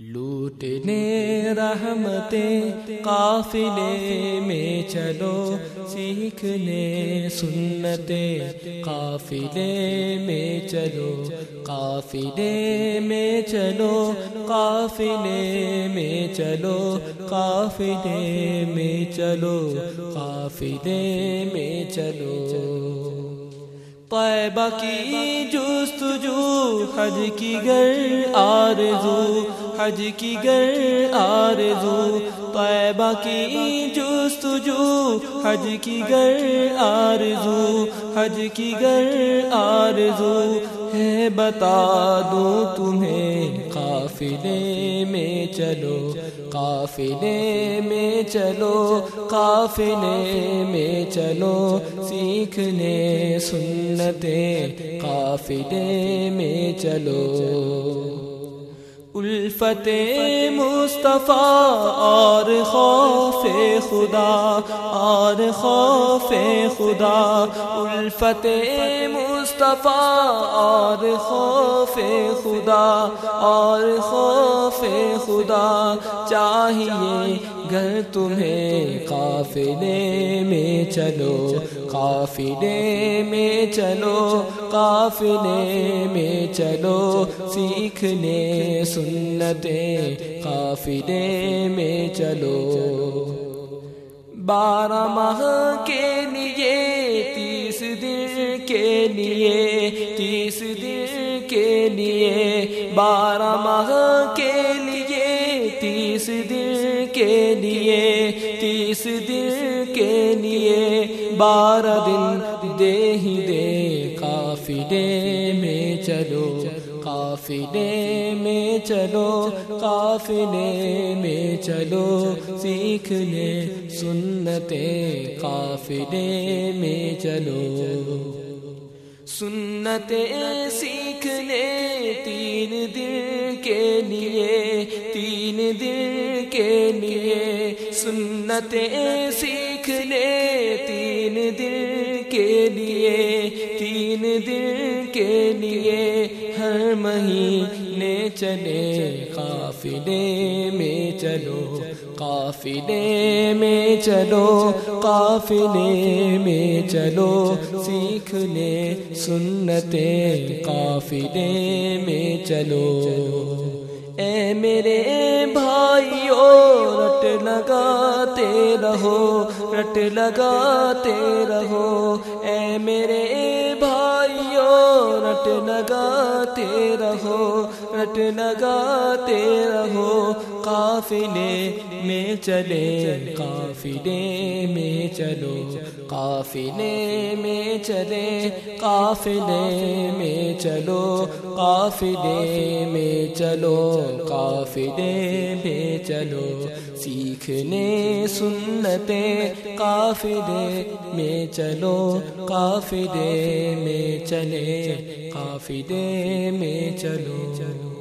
لوٹنے رحمتیں قافلے میں چلو، سیکھنے سنتے قافلے میں چلو، قافلے میں چلو، قافلے میں چلو، قافلے میں چلو، قافلے میں چلو۔ طیبہ کی جستجو، حج کی گر، آرزو حج کی گر آرزو، طیبہ کی جستجو۔ حج کی گر آرزو، حج کی گر آرزو۔ ہے بتا دو تمہیں قافلے میں چلو، قافلے میں چلو، قافلے میں چلو۔ سیکھنے سنتے قافلے میں چلو۔ الفت مصطفیٰ اور خوف خدا اور خوف خدا۔ الفت مصطفیٰ اور خوف خدا۔ اور خوف خدا چاہیے گر تمہیں قافلے میں چلو، قافلے میں چلو، قافلے میں چلو، سیکھنے سنتے قافلے میں چلو۔ بارہ ماہ کے لیے، تیس دن کے لیے، تیس دن کے لیے، بارہ ماہ کے لیے تیس دن کے لیے، تیس دن کے لیے بارہ دن دے ہی دے، قافلے میں چلو، قافلے میں چلو، قافلے میں چلو، سیکھنے سنتے قافلے میں چلو۔ سنتے سیکھنے تین دن کے لیے، تین دن کے لیے۔ سنتے سیکھنے تین دن کے لیے، تین دن کے لیے۔ مہینے چلے قافلے میں چلو، قافلے میں چلو، قافلے میں چلو، سیکھنے سنتے قافلے میں چلو۔ اے میرے بھائیو، رٹ لگاتے رہو، رٹ لگاتے رہو۔ اے میرے بھائیو رٹ لگاتے رہو، رٹ لگاتے رہو، قافلے میں چلے، قافلے میں چلو، قافلے میں چلے، قافلے میں چلو، قافلے میں چلو، قافلے میں چلو، سیکھنے سنتے قافلے میں چلو، قافلے میں چلے قافلے میں چلو۔